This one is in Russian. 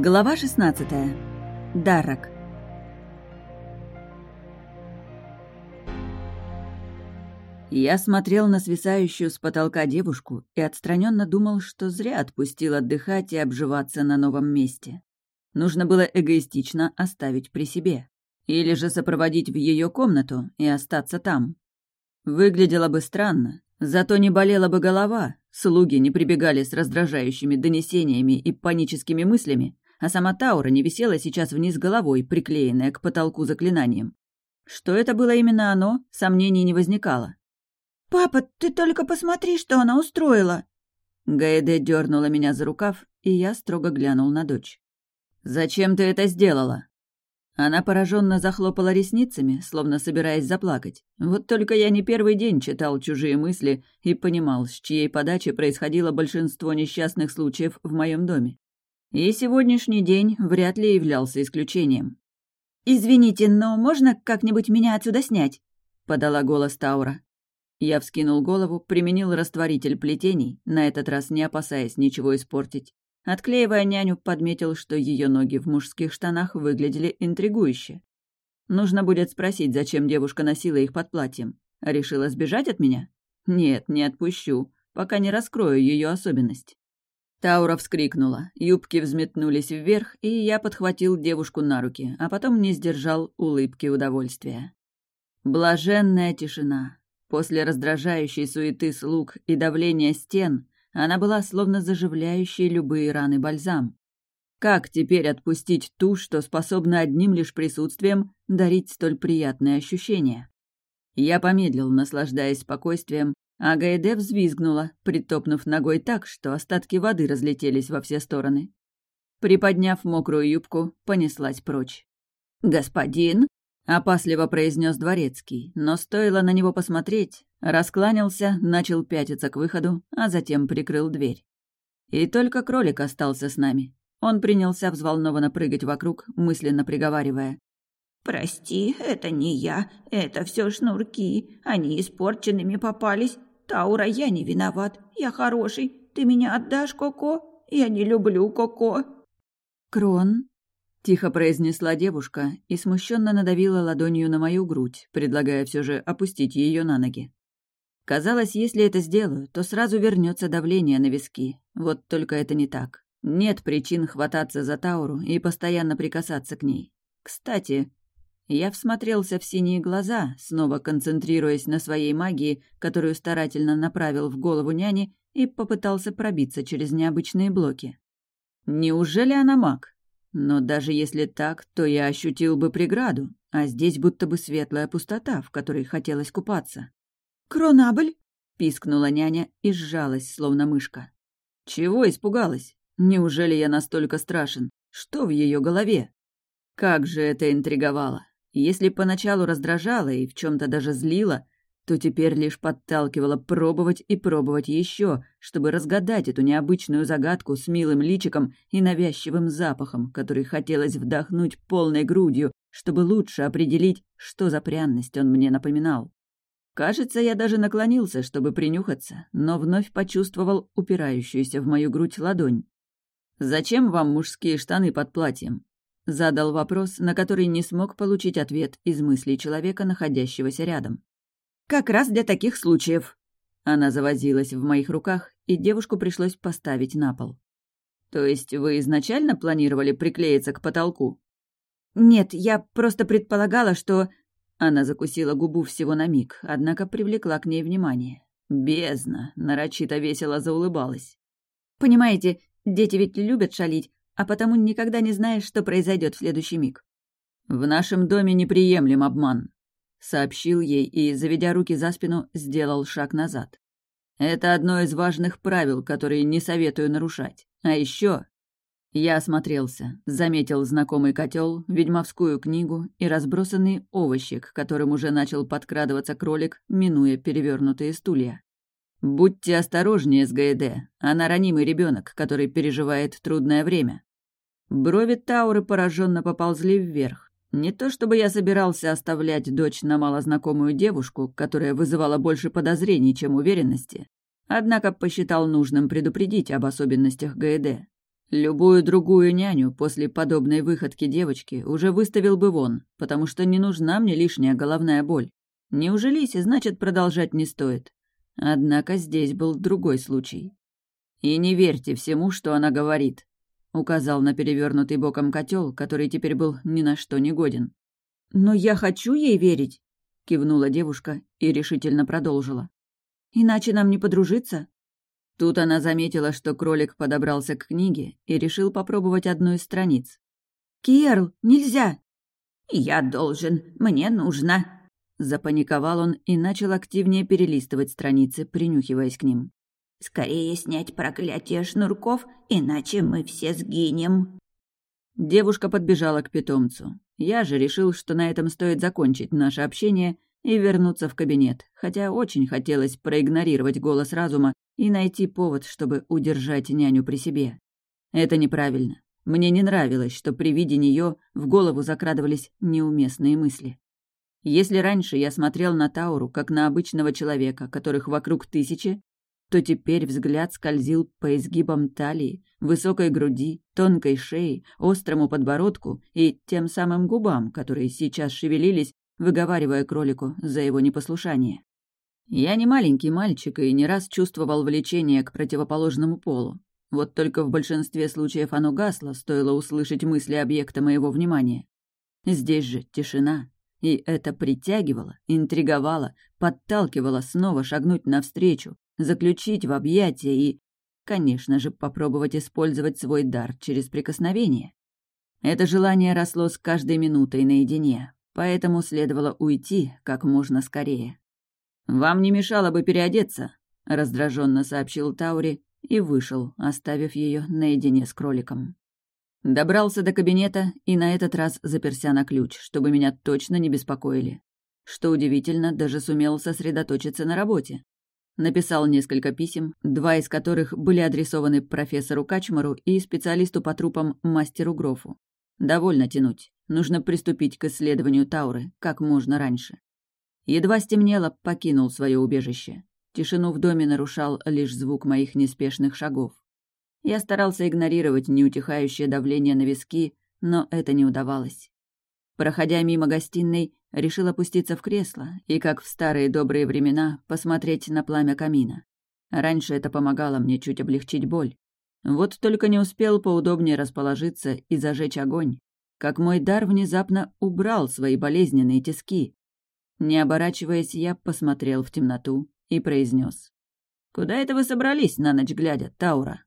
Глава 16. Дарак. Я смотрел на свисающую с потолка девушку и отстраненно думал, что зря отпустил отдыхать и обживаться на новом месте. Нужно было эгоистично оставить при себе. Или же сопроводить в ее комнату и остаться там. Выглядело бы странно, зато не болела бы голова, слуги не прибегали с раздражающими донесениями и паническими мыслями, а сама Таура не висела сейчас вниз головой, приклеенная к потолку заклинанием. Что это было именно оно, сомнений не возникало. «Папа, ты только посмотри, что она устроила!» Гаэде дернула меня за рукав, и я строго глянул на дочь. «Зачем ты это сделала?» Она пораженно захлопала ресницами, словно собираясь заплакать. Вот только я не первый день читал чужие мысли и понимал, с чьей подачи происходило большинство несчастных случаев в моем доме. И сегодняшний день вряд ли являлся исключением. «Извините, но можно как-нибудь меня отсюда снять?» — подала голос Таура. Я вскинул голову, применил растворитель плетений, на этот раз не опасаясь ничего испортить. Отклеивая няню, подметил, что ее ноги в мужских штанах выглядели интригующе. Нужно будет спросить, зачем девушка носила их под платьем. Решила сбежать от меня? Нет, не отпущу, пока не раскрою ее особенность. Таура вскрикнула, юбки взметнулись вверх, и я подхватил девушку на руки, а потом не сдержал улыбки удовольствия. Блаженная тишина. После раздражающей суеты слуг и давления стен она была словно заживляющей любые раны бальзам. Как теперь отпустить ту, что способна одним лишь присутствием дарить столь приятные ощущения? Я помедлил, наслаждаясь спокойствием, а взвизгнула, притопнув ногой так, что остатки воды разлетелись во все стороны. Приподняв мокрую юбку, понеслась прочь. «Господин?» — опасливо произнес дворецкий, но стоило на него посмотреть, раскланялся, начал пятиться к выходу, а затем прикрыл дверь. И только кролик остался с нами. Он принялся взволнованно прыгать вокруг, мысленно приговаривая. «Прости, это не я, это все шнурки, они испорченными попались, «Таура, я не виноват. Я хороший. Ты меня отдашь, Коко? Я не люблю Коко». «Крон», — тихо произнесла девушка и смущенно надавила ладонью на мою грудь, предлагая все же опустить ее на ноги. Казалось, если это сделаю, то сразу вернется давление на виски. Вот только это не так. Нет причин хвататься за Тауру и постоянно прикасаться к ней. Кстати, я всмотрелся в синие глаза, снова концентрируясь на своей магии, которую старательно направил в голову няни и попытался пробиться через необычные блоки. Неужели она маг? Но даже если так, то я ощутил бы преграду, а здесь будто бы светлая пустота, в которой хотелось купаться. «Кронабль?» — пискнула няня и сжалась, словно мышка. Чего испугалась? Неужели я настолько страшен? Что в ее голове? Как же это интриговало! Если поначалу раздражала и в чем-то даже злила, то теперь лишь подталкивала пробовать и пробовать еще, чтобы разгадать эту необычную загадку с милым личиком и навязчивым запахом, который хотелось вдохнуть полной грудью, чтобы лучше определить, что за пряность он мне напоминал. Кажется, я даже наклонился, чтобы принюхаться, но вновь почувствовал упирающуюся в мою грудь ладонь. «Зачем вам мужские штаны под платьем?» Задал вопрос, на который не смог получить ответ из мыслей человека, находящегося рядом. «Как раз для таких случаев». Она завозилась в моих руках, и девушку пришлось поставить на пол. «То есть вы изначально планировали приклеиться к потолку?» «Нет, я просто предполагала, что...» Она закусила губу всего на миг, однако привлекла к ней внимание. Бездна, нарочито весело заулыбалась. «Понимаете, дети ведь любят шалить, а потому никогда не знаешь, что произойдет в следующий миг. «В нашем доме неприемлем обман», — сообщил ей и, заведя руки за спину, сделал шаг назад. «Это одно из важных правил, которые не советую нарушать. А еще...» Я осмотрелся, заметил знакомый котел, ведьмовскую книгу и разбросанные овощи, к которым уже начал подкрадываться кролик, минуя перевернутые стулья. «Будьте осторожнее с Гаэде. Она ранимый ребенок, который переживает трудное время. Брови Тауры пораженно поползли вверх. Не то чтобы я собирался оставлять дочь на малознакомую девушку, которая вызывала больше подозрений, чем уверенности, однако посчитал нужным предупредить об особенностях ГЭД. Любую другую няню после подобной выходки девочки уже выставил бы вон, потому что не нужна мне лишняя головная боль. Не ужелись, значит, продолжать не стоит. Однако здесь был другой случай. «И не верьте всему, что она говорит», — указал на перевернутый боком котел, который теперь был ни на что не годен. «Но я хочу ей верить», — кивнула девушка и решительно продолжила. «Иначе нам не подружиться». Тут она заметила, что кролик подобрался к книге и решил попробовать одну из страниц. «Киерл, нельзя!» «Я должен, мне нужно!» Запаниковал он и начал активнее перелистывать страницы, принюхиваясь к ним. «Скорее снять проклятие шнурков, иначе мы все сгинем!» Девушка подбежала к питомцу. Я же решил, что на этом стоит закончить наше общение и вернуться в кабинет, хотя очень хотелось проигнорировать голос разума и найти повод, чтобы удержать няню при себе. Это неправильно. Мне не нравилось, что при виде нее в голову закрадывались неуместные мысли. Если раньше я смотрел на Тауру как на обычного человека, которых вокруг тысячи, то теперь взгляд скользил по изгибам талии, высокой груди, тонкой шее, острому подбородку и тем самым губам, которые сейчас шевелились, выговаривая кролику за его непослушание. Я не маленький мальчик и не раз чувствовал влечение к противоположному полу. Вот только в большинстве случаев оно гасло, стоило услышать мысли объекта моего внимания. Здесь же тишина, и это притягивало, интриговало, подталкивало снова шагнуть навстречу, заключить в объятия и, конечно же, попробовать использовать свой дар через прикосновение. Это желание росло с каждой минутой наедине, поэтому следовало уйти как можно скорее. «Вам не мешало бы переодеться», — раздраженно сообщил Таури и вышел, оставив ее наедине с кроликом. Добрался до кабинета и на этот раз заперся на ключ, чтобы меня точно не беспокоили. Что удивительно, даже сумел сосредоточиться на работе. Написал несколько писем, два из которых были адресованы профессору Качмару и специалисту по трупам мастеру Грофу. Довольно тянуть. Нужно приступить к исследованию Тауры как можно раньше. Едва стемнело, покинул свое убежище. Тишину в доме нарушал лишь звук моих неспешных шагов. Я старался игнорировать неутихающее давление на виски, но это не удавалось. Проходя мимо гостиной, решил опуститься в кресло и, как в старые добрые времена, посмотреть на пламя камина. Раньше это помогало мне чуть облегчить боль. Вот только не успел поудобнее расположиться и зажечь огонь, как мой дар внезапно убрал свои болезненные тиски. Не оборачиваясь, я посмотрел в темноту и произнес: «Куда это вы собрались на ночь глядя, Таура?»